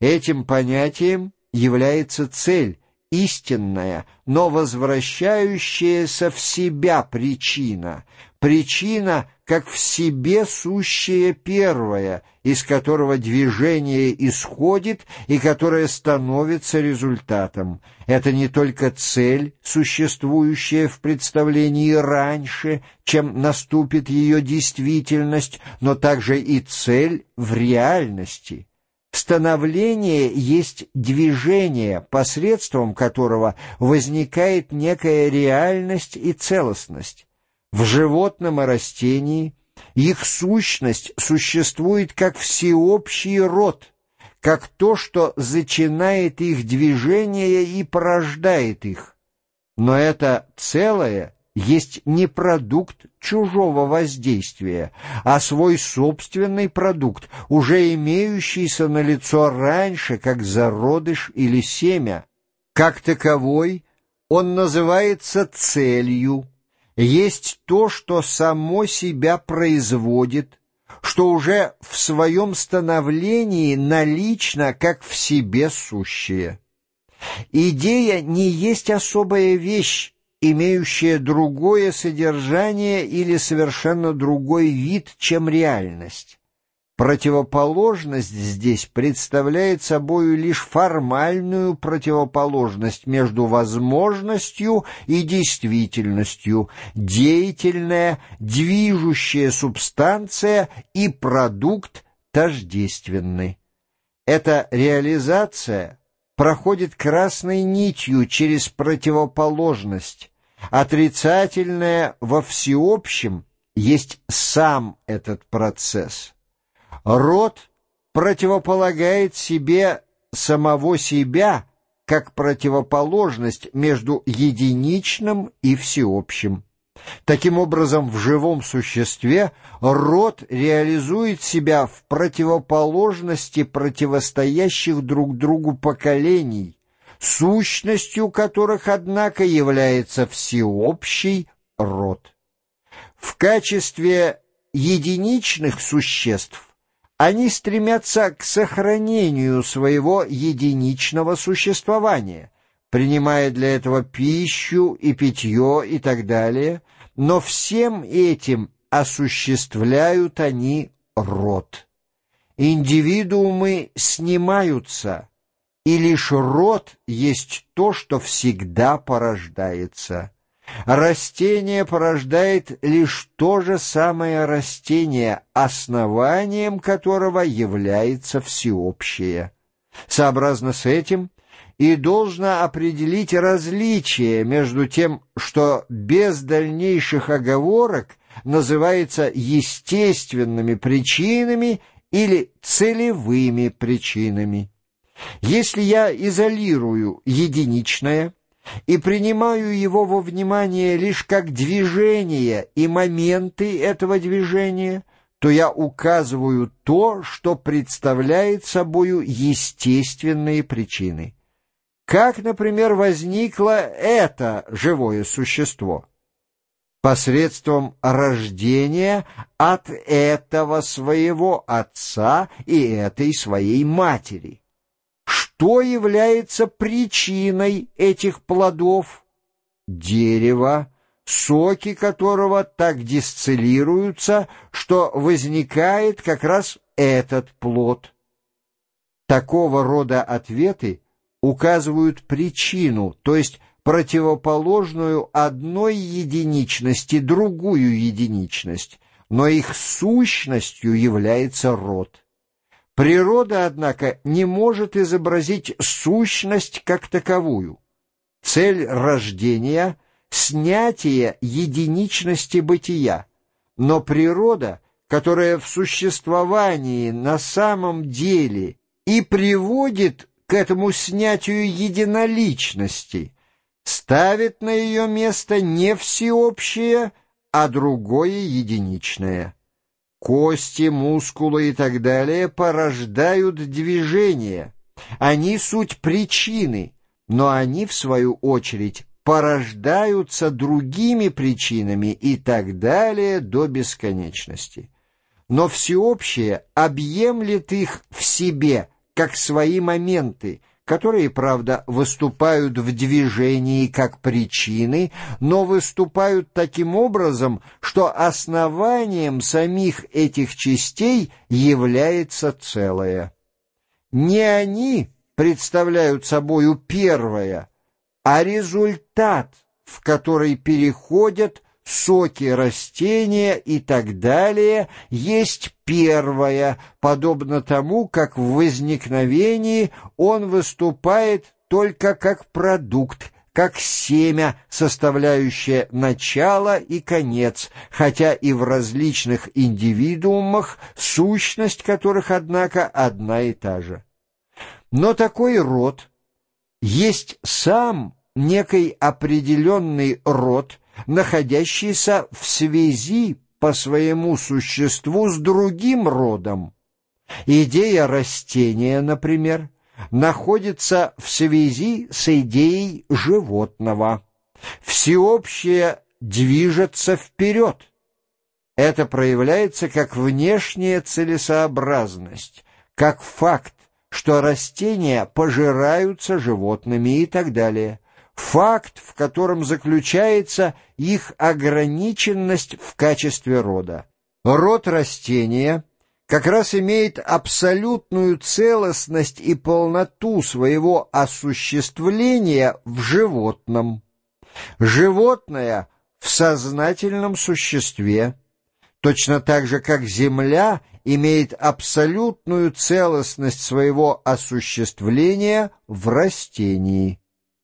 Этим понятием является цель, истинная, но возвращающаяся в себя причина, причина как в себе сущее первое, из которого движение исходит и которое становится результатом. Это не только цель, существующая в представлении раньше, чем наступит ее действительность, но также и цель в реальности. Становление есть движение, посредством которого возникает некая реальность и целостность. В животном и растении их сущность существует как всеобщий род, как то, что зачинает их движение и порождает их. Но это целое есть не продукт чужого воздействия, а свой собственный продукт, уже имеющийся на лицо раньше, как зародыш или семя. Как таковой он называется целью, есть то, что само себя производит, что уже в своем становлении налично, как в себе сущее. Идея не есть особая вещь, имеющая другое содержание или совершенно другой вид, чем реальность. Противоположность здесь представляет собою лишь формальную противоположность между возможностью и действительностью, деятельная, движущая субстанция и продукт тождественный. Эта реализация проходит красной нитью через противоположность. Отрицательное во всеобщем есть сам этот процесс. Род противополагает себе самого себя как противоположность между единичным и всеобщим. Таким образом, в живом существе род реализует себя в противоположности противостоящих друг другу поколений, сущностью которых, однако, является всеобщий род. В качестве единичных существ они стремятся к сохранению своего единичного существования, принимая для этого пищу и питье и так далее, но всем этим осуществляют они род. Индивидуумы снимаются, и лишь род есть то, что всегда порождается. Растение порождает лишь то же самое растение, основанием которого является всеобщее. Сообразно с этим и должно определить различие между тем, что без дальнейших оговорок называется естественными причинами или целевыми причинами. Если я изолирую единичное – и принимаю его во внимание лишь как движение и моменты этого движения, то я указываю то, что представляет собою естественные причины. Как, например, возникло это живое существо? Посредством рождения от этого своего отца и этой своей матери что является причиной этих плодов? Дерево, соки которого так дистиллируются, что возникает как раз этот плод. Такого рода ответы указывают причину, то есть противоположную одной единичности другую единичность, но их сущностью является род. Природа, однако, не может изобразить сущность как таковую. Цель рождения — снятие единичности бытия, но природа, которая в существовании на самом деле и приводит к этому снятию единоличности, ставит на ее место не всеобщее, а другое единичное. Кости, мускулы и так далее порождают движение. Они суть причины, но они, в свою очередь, порождаются другими причинами и так далее до бесконечности. Но всеобщее объемлет их в себе, как свои моменты, которые, правда, выступают в движении как причины, но выступают таким образом, что основанием самих этих частей является целое. Не они представляют собою первое, а результат, в который переходят соки растения и так далее, есть первое, подобно тому, как в возникновении он выступает только как продукт, как семя, составляющее начало и конец, хотя и в различных индивидуумах, сущность которых, однако, одна и та же. Но такой род есть сам некий определенный род, находящийся в связи по своему существу с другим родом. Идея растения, например, находится в связи с идеей животного. Всеобщее движется вперед. Это проявляется как внешняя целесообразность, как факт, что растения пожираются животными и так далее – факт, в котором заключается их ограниченность в качестве рода. Род растения как раз имеет абсолютную целостность и полноту своего осуществления в животном. Животное в сознательном существе, точно так же, как земля имеет абсолютную целостность своего осуществления в растении.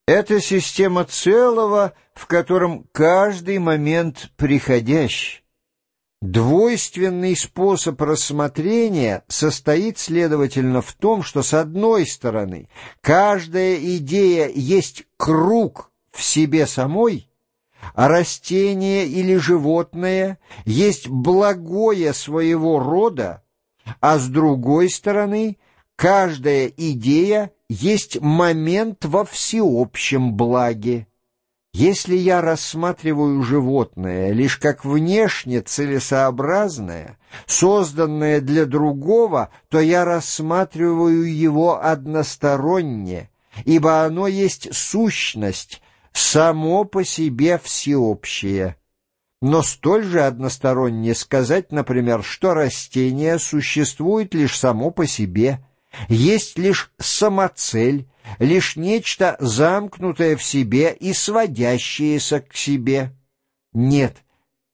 Это система целого, в котором каждый момент приходящий. Двойственный способ рассмотрения состоит, следовательно, в том, что, с одной стороны, каждая идея есть круг в себе самой, а растение или животное есть благое своего рода, а с другой стороны, каждая идея есть момент во всеобщем благе. Если я рассматриваю животное лишь как внешне целесообразное, созданное для другого, то я рассматриваю его односторонне, ибо оно есть сущность, само по себе всеобщее. Но столь же односторонне сказать, например, что растение существует лишь само по себе – есть лишь самоцель, лишь нечто замкнутое в себе и сводящееся к себе. Нет,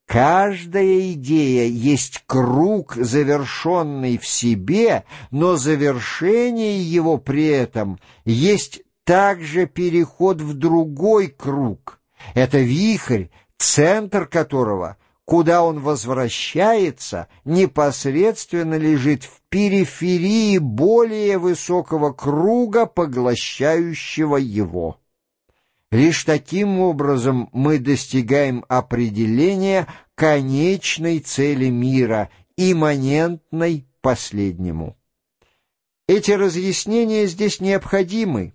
каждая идея есть круг, завершенный в себе, но завершение его при этом есть также переход в другой круг. Это вихрь, центр которого куда он возвращается, непосредственно лежит в периферии более высокого круга, поглощающего его. Лишь таким образом мы достигаем определения конечной цели мира, имманентной последнему. Эти разъяснения здесь необходимы,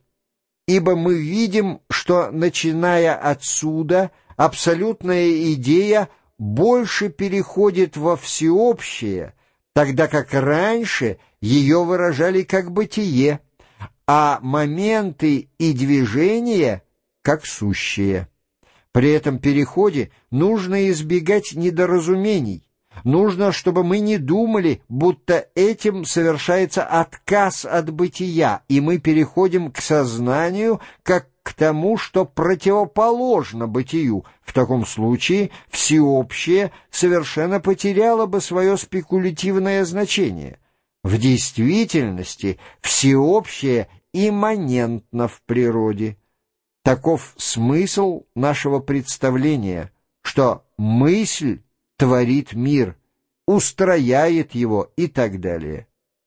ибо мы видим, что, начиная отсюда, абсолютная идея – больше переходит во всеобщее, тогда как раньше ее выражали как бытие, а моменты и движения как сущие. При этом переходе нужно избегать недоразумений, Нужно, чтобы мы не думали, будто этим совершается отказ от бытия, и мы переходим к сознанию как к тому, что противоположно бытию. В таком случае всеобщее совершенно потеряло бы свое спекулятивное значение. В действительности всеобщее имманентно в природе. Таков смысл нашего представления, что мысль творит мир, устрояет его и так далее.